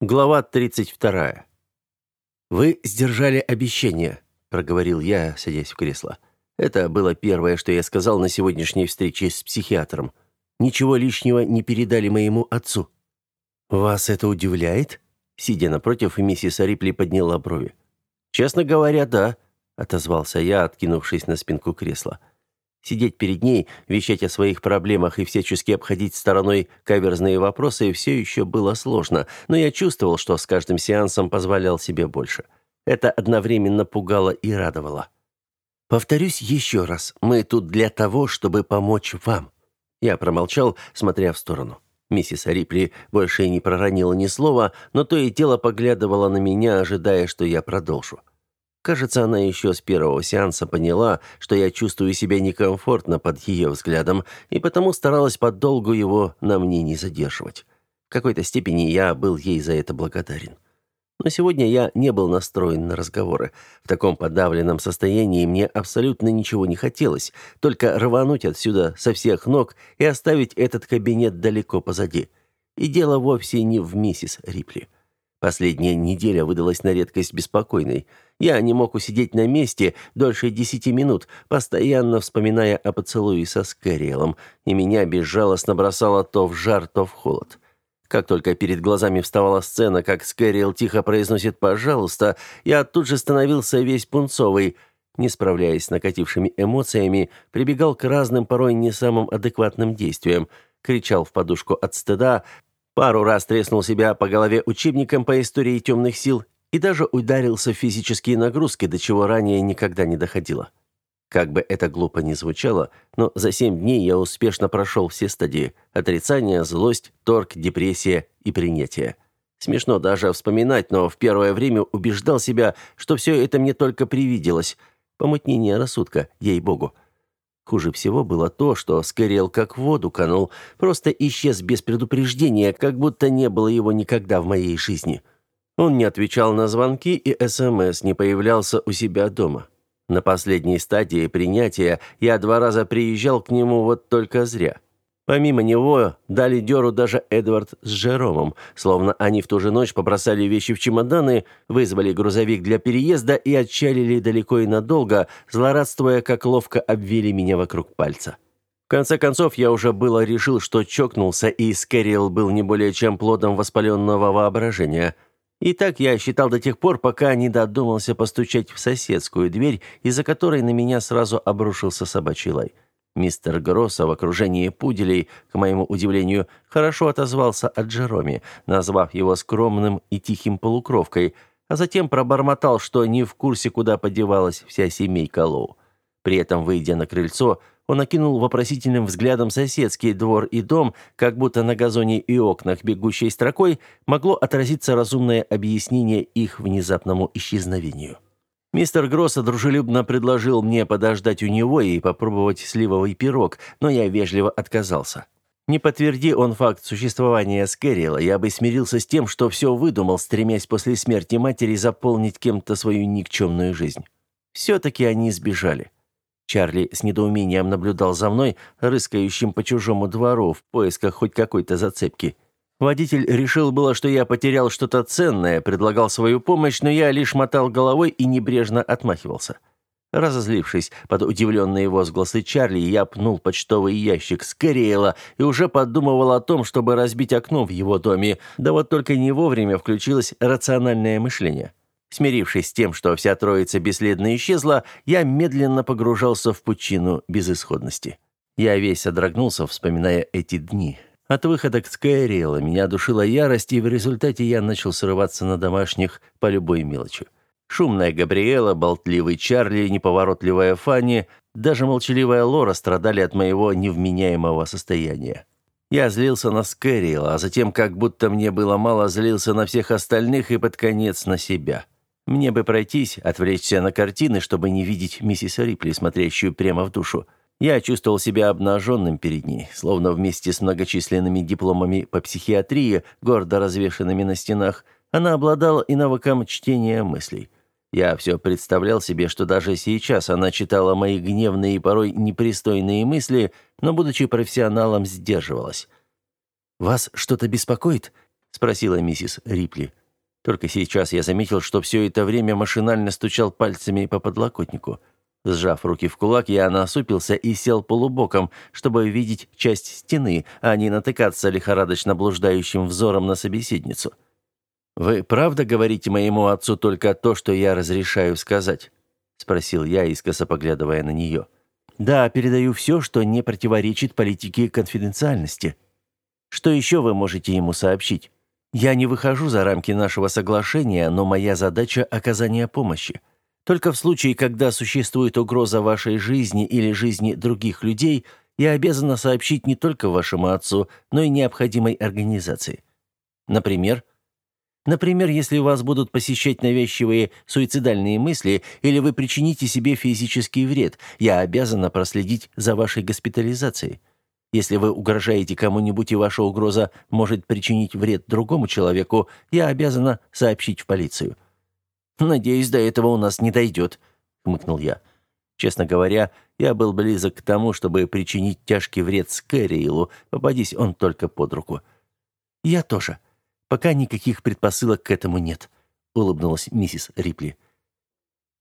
Глава 32. «Вы сдержали обещание», — проговорил я, садясь в кресло. Это было первое, что я сказал на сегодняшней встрече с психиатром. Ничего лишнего не передали моему отцу. «Вас это удивляет?» Сидя напротив, миссис Рипли подняла брови. «Честно говоря, да», — отозвался я, откинувшись на спинку кресла. Сидеть перед ней, вещать о своих проблемах и всячески обходить стороной каверзные вопросы все еще было сложно, но я чувствовал, что с каждым сеансом позволял себе больше. Это одновременно пугало и радовало. «Повторюсь еще раз, мы тут для того, чтобы помочь вам». Я промолчал, смотря в сторону. Миссис Рипли больше не проронила ни слова, но то и дело поглядывала на меня, ожидая, что я продолжу. Кажется, она еще с первого сеанса поняла, что я чувствую себя некомфортно под ее взглядом, и потому старалась подолгу его на мне не задерживать. В какой-то степени я был ей за это благодарен. Но сегодня я не был настроен на разговоры. В таком подавленном состоянии мне абсолютно ничего не хотелось, только рвануть отсюда со всех ног и оставить этот кабинет далеко позади. И дело вовсе не в миссис Рипли. Последняя неделя выдалась на редкость беспокойной. Я не мог усидеть на месте дольше десяти минут, постоянно вспоминая о поцелуе со Скэриэлом, и меня безжалостно бросало то в жар, то в холод. Как только перед глазами вставала сцена, как Скэриэл тихо произносит «пожалуйста», я тут же становился весь пунцовый. Не справляясь с накатившими эмоциями, прибегал к разным, порой не самым адекватным действиям. Кричал в подушку от стыда, Пару раз треснул себя по голове учебником по истории темных сил и даже ударился в физические нагрузки, до чего ранее никогда не доходило. Как бы это глупо ни звучало, но за семь дней я успешно прошел все стадии – отрицание, злость, торг, депрессия и принятие. Смешно даже вспоминать, но в первое время убеждал себя, что все это мне только привиделось. Помутнение рассудка, ей-богу. Хуже всего было то, что Скэриэл как в воду канул, просто исчез без предупреждения, как будто не было его никогда в моей жизни. Он не отвечал на звонки и СМС, не появлялся у себя дома. На последней стадии принятия я два раза приезжал к нему вот только зря. Помимо него дали дёру даже Эдвард с Жеромом, словно они в ту же ночь побросали вещи в чемоданы, вызвали грузовик для переезда и отчалили далеко и надолго, злорадствуя, как ловко обвели меня вокруг пальца. В конце концов, я уже было решил, что чокнулся, и Скэрилл был не более чем плодом воспаленного воображения. И так я считал до тех пор, пока не додумался постучать в соседскую дверь, из-за которой на меня сразу обрушился собачий лай. Мистер Гросса в окружении пуделей, к моему удивлению, хорошо отозвался о Джероме, назвав его скромным и тихим полукровкой, а затем пробормотал, что не в курсе, куда подевалась вся семейка Лоу. При этом, выйдя на крыльцо, он окинул вопросительным взглядом соседский двор и дом, как будто на газоне и окнах бегущей строкой могло отразиться разумное объяснение их внезапному исчезновению. Мистер Гросса дружелюбно предложил мне подождать у него и попробовать сливовый пирог, но я вежливо отказался. Не подтверди он факт существования Скэрилла, я бы смирился с тем, что все выдумал, стремясь после смерти матери заполнить кем-то свою никчемную жизнь. Все-таки они сбежали. Чарли с недоумением наблюдал за мной, рыскающим по чужому двору в поисках хоть какой-то зацепки – Водитель решил было, что я потерял что-то ценное, предлагал свою помощь, но я лишь мотал головой и небрежно отмахивался. Разозлившись под удивленные возгласы Чарли, я пнул почтовый ящик Скэриэла и уже подумывал о том, чтобы разбить окно в его доме, да вот только не вовремя включилось рациональное мышление. Смирившись с тем, что вся троица бесследно исчезла, я медленно погружался в пучину безысходности. Я весь содрогнулся, вспоминая эти дни. От выхода к Скайриэла меня душила ярость, и в результате я начал срываться на домашних по любой мелочи. Шумная Габриэла, болтливый Чарли, неповоротливая Фанни, даже молчаливая Лора страдали от моего невменяемого состояния. Я злился на Скэриэла, а затем, как будто мне было мало, злился на всех остальных и под конец на себя. Мне бы пройтись, отвлечься на картины, чтобы не видеть миссис Рипли, смотрящую прямо в душу. Я чувствовал себя обнаженным перед ней, словно вместе с многочисленными дипломами по психиатрии, гордо развешанными на стенах, она обладала и навыком чтения мыслей. Я все представлял себе, что даже сейчас она читала мои гневные и порой непристойные мысли, но, будучи профессионалом, сдерживалась. «Вас что-то беспокоит?» — спросила миссис Рипли. Только сейчас я заметил, что все это время машинально стучал пальцами по подлокотнику. Сжав руки в кулак, я насупился и сел полубоком, чтобы видеть часть стены, а не натыкаться лихорадочно блуждающим взором на собеседницу. «Вы правда говорите моему отцу только то, что я разрешаю сказать?» — спросил я, искоса поглядывая на нее. «Да, передаю все, что не противоречит политике конфиденциальности. Что еще вы можете ему сообщить? Я не выхожу за рамки нашего соглашения, но моя задача — оказание помощи. Только в случае, когда существует угроза вашей жизни или жизни других людей, я обязана сообщить не только вашему отцу, но и необходимой организации. Например, Например, если вас будут посещать навязчивые суицидальные мысли или вы причините себе физический вред, я обязана проследить за вашей госпитализацией. Если вы угрожаете кому-нибудь и ваша угроза может причинить вред другому человеку, я обязана сообщить в полицию». «Надеюсь, до этого у нас не дойдет», — хмыкнул я. Честно говоря, я был близок к тому, чтобы причинить тяжкий вред Скэриэлу, попадись он только под руку. «Я тоже», Пока никаких предпосылок к этому нет», — улыбнулась миссис Рипли.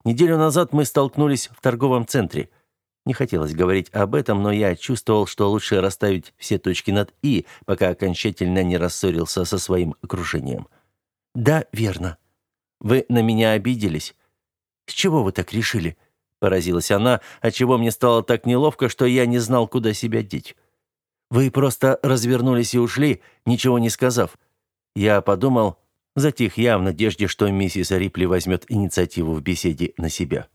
«Неделю назад мы столкнулись в торговом центре. Не хотелось говорить об этом, но я чувствовал, что лучше расставить все точки над «и», пока окончательно не рассорился со своим окружением». «Да, верно. Вы на меня обиделись. С чего вы так решили?» — поразилась она, отчего мне стало так неловко, что я не знал, куда себя деть. «Вы просто развернулись и ушли, ничего не сказав». Я подумал, затих я в надежде, что миссис Рипли возьмет инициативу в беседе на себя.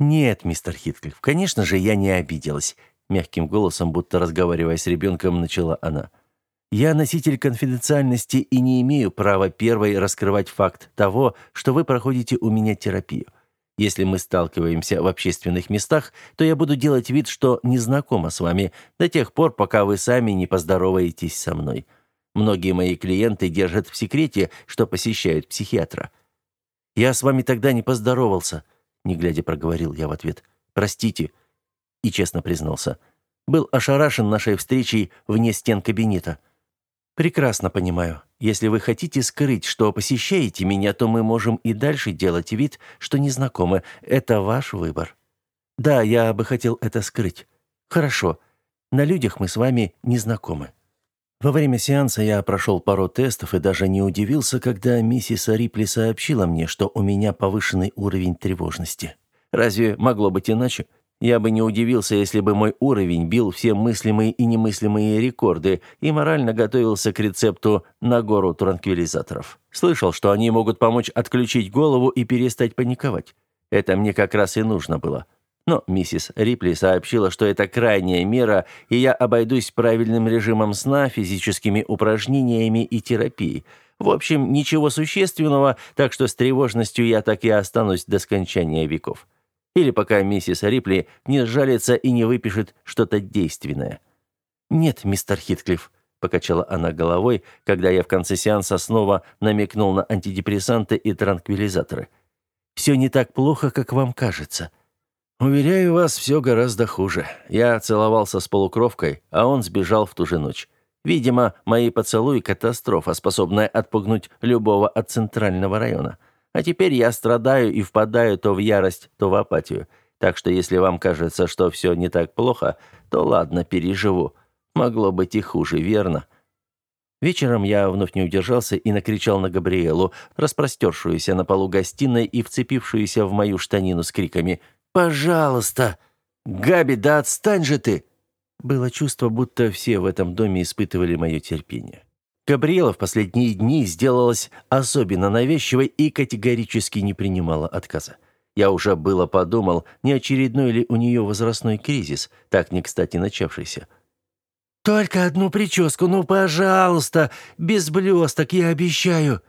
«Нет, мистер Хитклифф, конечно же, я не обиделась», — мягким голосом, будто разговаривая с ребенком, начала она. «Я носитель конфиденциальности и не имею права первой раскрывать факт того, что вы проходите у меня терапию. Если мы сталкиваемся в общественных местах, то я буду делать вид, что не знакома с вами до тех пор, пока вы сами не поздороваетесь со мной. Многие мои клиенты держат в секрете, что посещают психиатра. Я с вами тогда не поздоровался, не глядя проговорил я в ответ. Простите. И честно признался. Был ошарашен нашей встречей вне стен кабинета. Прекрасно понимаю. Если вы хотите скрыть, что посещаете меня, то мы можем и дальше делать вид, что не знакомы. Это ваш выбор. Да, я бы хотел это скрыть. Хорошо. На людях мы с вами не знакомы. Во время сеанса я прошел пару тестов и даже не удивился, когда миссис Рипли сообщила мне, что у меня повышенный уровень тревожности. Разве могло быть иначе? Я бы не удивился, если бы мой уровень бил все мыслимые и немыслимые рекорды и морально готовился к рецепту на гору транквилизаторов. Слышал, что они могут помочь отключить голову и перестать паниковать. Это мне как раз и нужно было. Но миссис Рипли сообщила, что это крайняя мера, и я обойдусь правильным режимом сна, физическими упражнениями и терапией. В общем, ничего существенного, так что с тревожностью я так и останусь до скончания веков. Или пока миссис Рипли не сжалится и не выпишет что-то действенное. «Нет, мистер Хитклифф», — покачала она головой, когда я в конце сеанса снова намекнул на антидепрессанты и транквилизаторы. «Все не так плохо, как вам кажется. «Уверяю вас, все гораздо хуже. Я целовался с полукровкой, а он сбежал в ту же ночь. Видимо, мои поцелуи — катастрофа, способная отпугнуть любого от центрального района. А теперь я страдаю и впадаю то в ярость, то в апатию. Так что если вам кажется, что все не так плохо, то ладно, переживу. Могло быть и хуже, верно?» Вечером я вновь не удержался и накричал на Габриэлу, распростершуюся на полу гостиной и вцепившуюся в мою штанину с криками – «Пожалуйста! Габи, да отстань же ты!» Было чувство, будто все в этом доме испытывали мое терпение. Габриэла в последние дни сделалась особенно навязчивой и категорически не принимала отказа. Я уже было подумал, не очередной ли у нее возрастной кризис, так не кстати начавшийся. «Только одну прическу, ну, пожалуйста, без блесток, я обещаю!»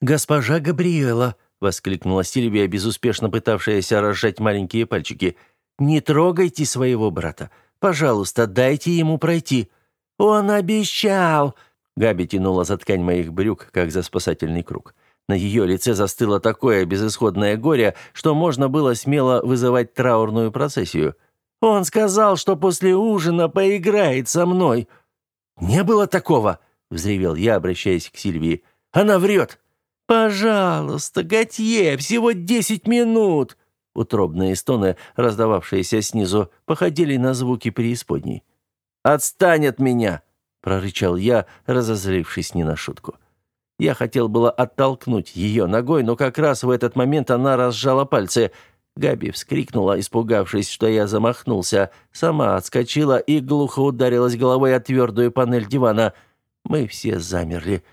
«Госпожа Габриэла», — воскликнула Сильвия, безуспешно пытавшаяся разжать маленькие пальчики. «Не трогайте своего брата. Пожалуйста, дайте ему пройти». «Он обещал!» Габи тянула за ткань моих брюк, как за спасательный круг. На ее лице застыло такое безысходное горе, что можно было смело вызывать траурную процессию. «Он сказал, что после ужина поиграет со мной». «Не было такого!» —— взревел я, обращаясь к Сильвии. «Она врет!» «Пожалуйста, Готье, всего десять минут!» Утробные стоны, раздававшиеся снизу, походили на звуки преисподней. «Отстань от меня!» — прорычал я, разозлившись не на шутку. Я хотел было оттолкнуть ее ногой, но как раз в этот момент она разжала пальцы. Габи вскрикнула, испугавшись, что я замахнулся. Сама отскочила и глухо ударилась головой о твердую панель дивана. Мы все замерли.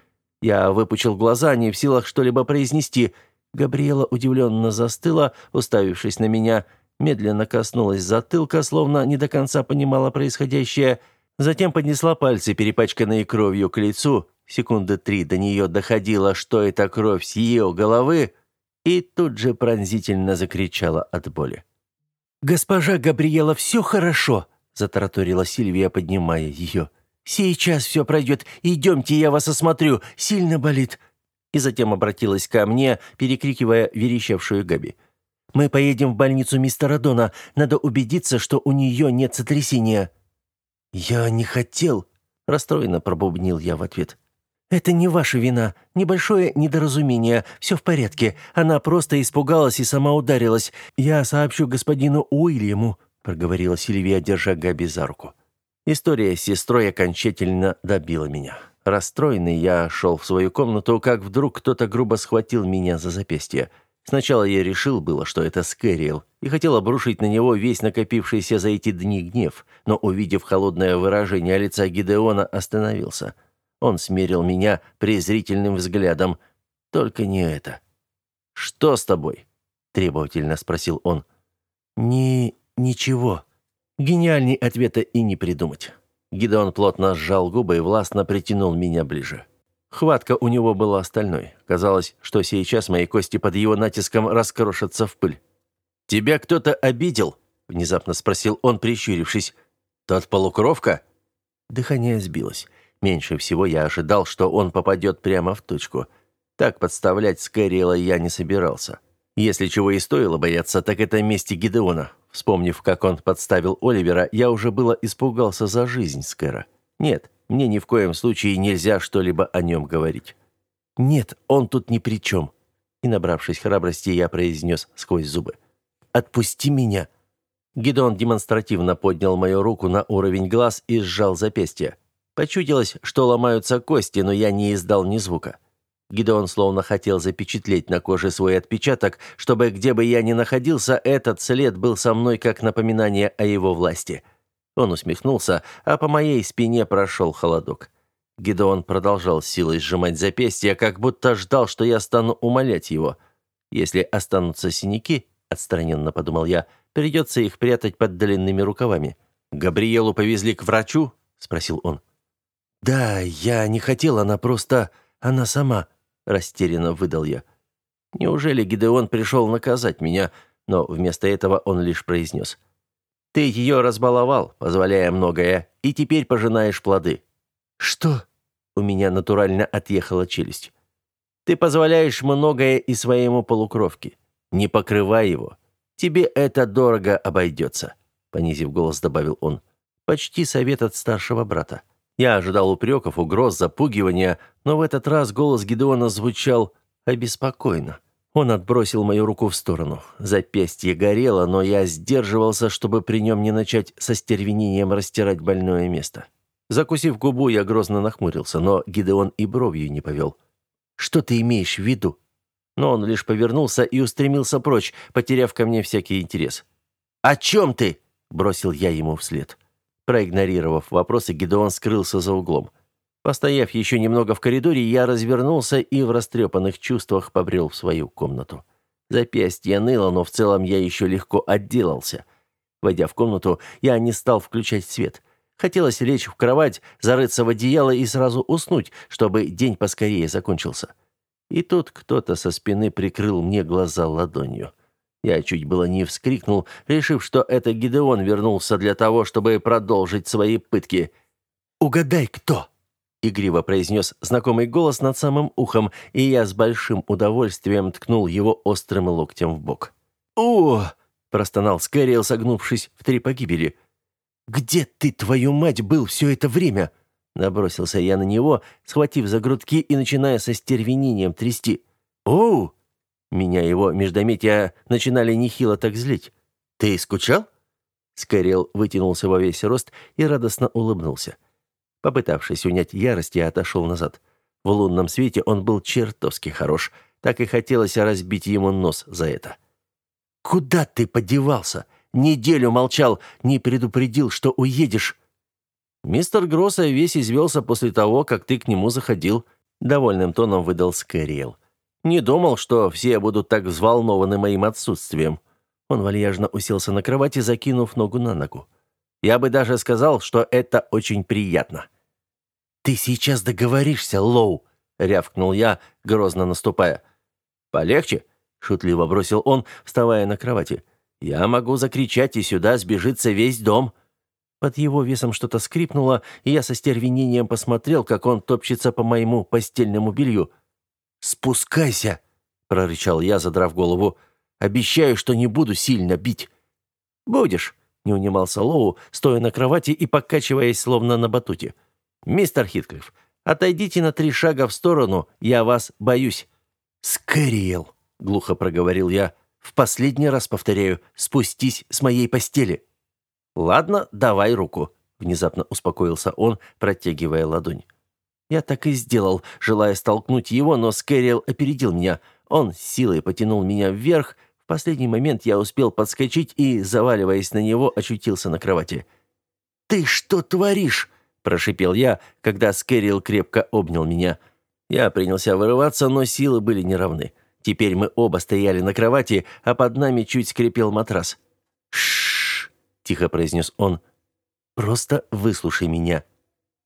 Я выпучил глаза, не в силах что-либо произнести. Габриэла удивленно застыла, уставившись на меня, медленно коснулась затылка, словно не до конца понимала происходящее. Затем поднесла пальцы, перепачканные кровью, к лицу. Секунды три до нее доходило, что это кровь с ее головы, и тут же пронзительно закричала от боли. «Госпожа Габриэла, все хорошо!» — затараторила Сильвия, поднимая ее. «Сейчас все пройдет. Идемте, я вас осмотрю. Сильно болит». И затем обратилась ко мне, перекрикивая верещавшую Габи. «Мы поедем в больницу мистера Дона. Надо убедиться, что у нее нет сотрясения». «Я не хотел», — расстроенно пробубнил я в ответ. «Это не ваша вина. Небольшое недоразумение. Все в порядке. Она просто испугалась и сама ударилась. Я сообщу господину Уильяму», — проговорила Сильвия, держа Габи за руку. История с сестрой окончательно добила меня. Расстроенный я шел в свою комнату, как вдруг кто-то грубо схватил меня за запястье. Сначала я решил было, что это Скэриэл, и хотел обрушить на него весь накопившийся за эти дни гнев, но, увидев холодное выражение лица Гидеона, остановился — он смерил меня презрительным взглядом. Только не это. «Что с тобой?» — требовательно спросил он. «Ни... ничего». Гениальней ответа и не придумать. Гидеон плотно сжал губы и властно притянул меня ближе. Хватка у него была стальной. Казалось, что сейчас мои кости под его натиском раскрошатся в пыль. «Тебя кто-то обидел?» — внезапно спросил он, прищурившись. «Тот полукровка?» Дыхание сбилось. Меньше всего я ожидал, что он попадет прямо в точку. Так подставлять Скэриэла я не собирался. Если чего и стоило бояться, так это мести Гидеона. Вспомнив, как он подставил Оливера, я уже было испугался за жизнь Скэра. Нет, мне ни в коем случае нельзя что-либо о нем говорить. «Нет, он тут ни при чем». И, набравшись храбрости, я произнес сквозь зубы. «Отпусти меня». Гидеон демонстративно поднял мою руку на уровень глаз и сжал запястье. Почудилось, что ломаются кости, но я не издал ни звука. Гидеон словно хотел запечатлеть на коже свой отпечаток, чтобы где бы я ни находился, этот след был со мной как напоминание о его власти. Он усмехнулся, а по моей спине прошел холодок. Гидеон продолжал силой сжимать запястье, как будто ждал, что я стану умолять его. Если останутся синяки, отстраненно подумал я, придется их прятать под длинными рукавами. «Габриэлу повезли к врачу?» — спросил он. «Да, я не хотел, она просто... Она сама», — растерянно выдал я. Неужели Гидеон пришел наказать меня, но вместо этого он лишь произнес. «Ты ее разбаловал, позволяя многое, и теперь пожинаешь плоды». «Что?» — у меня натурально отъехала челюсть. «Ты позволяешь многое и своему полукровке. Не покрывай его. Тебе это дорого обойдется», — понизив голос, добавил он. «Почти совет от старшего брата». Я ожидал упреков, угроз, запугивания, но в этот раз голос Гедеона звучал обеспокоенно. Он отбросил мою руку в сторону. Запястье горело, но я сдерживался, чтобы при нем не начать со стервенением растирать больное место. Закусив губу, я грозно нахмурился, но Гидеон и бровью не повел. «Что ты имеешь в виду?» Но он лишь повернулся и устремился прочь, потеряв ко мне всякий интерес. «О чем ты?» – бросил я ему вслед. Проигнорировав вопросы, Гедеон скрылся за углом. Постояв еще немного в коридоре, я развернулся и в растрепанных чувствах побрел в свою комнату. Запястье ныло, но в целом я еще легко отделался. Войдя в комнату, я не стал включать свет. Хотелось лечь в кровать, зарыться в одеяло и сразу уснуть, чтобы день поскорее закончился. И тут кто-то со спины прикрыл мне глаза ладонью. Я чуть было не вскрикнул, решив, что это Гидеон вернулся для того, чтобы продолжить свои пытки. «Угадай, кто?» — игриво произнес знакомый голос над самым ухом, и я с большим удовольствием ткнул его острым локтем в бок. «О!» — простонал Скэриэл, согнувшись в три погибели. «Где ты, твою мать, был все это время?» Набросился я на него, схватив за грудки и начиная со стервенением трясти. «Оу!» Меня его междометия начинали нехило так злить. «Ты скучал?» Скэрилл вытянулся во весь рост и радостно улыбнулся. Попытавшись унять ярость, я отошел назад. В лунном свете он был чертовски хорош. Так и хотелось разбить ему нос за это. «Куда ты подевался? Неделю молчал, не предупредил, что уедешь». «Мистер Гросса весь извелся после того, как ты к нему заходил», — довольным тоном выдал Скэриэл. «Не думал, что все будут так взволнованы моим отсутствием». Он вальяжно уселся на кровати, закинув ногу на ногу. «Я бы даже сказал, что это очень приятно». «Ты сейчас договоришься, Лоу!» — рявкнул я, грозно наступая. «Полегче?» — шутливо бросил он, вставая на кровати. «Я могу закричать, и сюда сбежится весь дом». Под его весом что-то скрипнуло, и я со стервенением посмотрел, как он топчется по моему постельному белью. «Спускайся!» — прорычал я, задрав голову. «Обещаю, что не буду сильно бить». «Будешь», — не унимался Лоу, стоя на кровати и покачиваясь, словно на батуте. «Мистер Хитклифф, отойдите на три шага в сторону, я вас боюсь». «Скэриэл», — глухо проговорил я, — «в последний раз повторяю, спустись с моей постели». «Ладно, давай руку», — внезапно успокоился он, протягивая ладонь. Я так и сделал, желая столкнуть его, но Скэриэл опередил меня. Он силой потянул меня вверх. В последний момент я успел подскочить и, заваливаясь на него, очутился на кровати. «Ты что творишь?» – прошипел я, когда Скэриэл крепко обнял меня. Я принялся вырываться, но силы были неравны. Теперь мы оба стояли на кровати, а под нами чуть скрипел матрас. «Шшш!» тихо произнес он. Просто выслушай меня.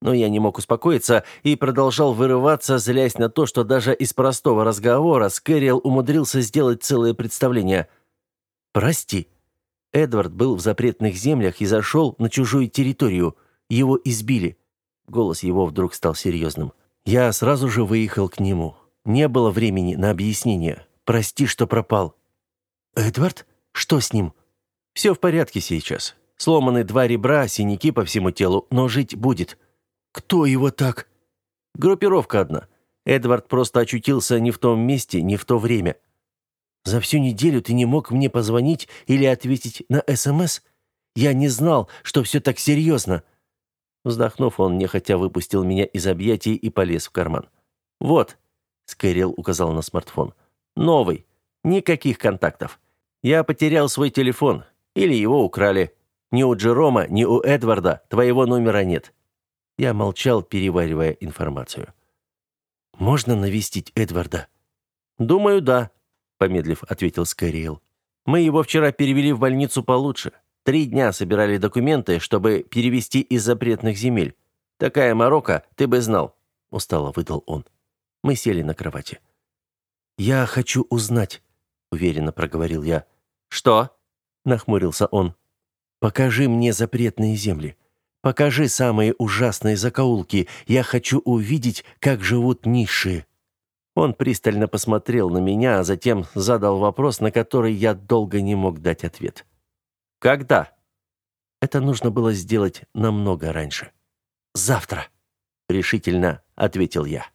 Но я не мог успокоиться и продолжал вырываться, злясь на то, что даже из простого разговора Скэриэл умудрился сделать целое представление. «Прости». Эдвард был в запретных землях и зашел на чужую территорию. Его избили. Голос его вдруг стал серьезным. Я сразу же выехал к нему. Не было времени на объяснение. Прости, что пропал. «Эдвард? Что с ним?» Все в порядке сейчас. Сломаны два ребра, синяки по всему телу, но жить будет. Кто его так? Группировка одна. Эдвард просто очутился не в том месте, не в то время. За всю неделю ты не мог мне позвонить или ответить на СМС? Я не знал, что все так серьезно. Вздохнув, он нехотя выпустил меня из объятий и полез в карман. «Вот», — Скайрел указал на смартфон, — «новый. Никаких контактов. Я потерял свой телефон. Или его украли. Ни у Джерома, ни у Эдварда твоего номера нет». Я молчал, переваривая информацию. «Можно навестить Эдварда?» «Думаю, да», — помедлив ответил Скайриэл. «Мы его вчера перевели в больницу получше. Три дня собирали документы, чтобы перевести из запретных земель. Такая морока, ты бы знал», — устало выдал он. Мы сели на кровати. «Я хочу узнать», — уверенно проговорил я. «Что?» нахмурился он. Покажи мне запретные земли. Покажи самые ужасные закоулки. Я хочу увидеть, как живут низшие. Он пристально посмотрел на меня, а затем задал вопрос, на который я долго не мог дать ответ. Когда? Это нужно было сделать намного раньше. Завтра, решительно ответил я.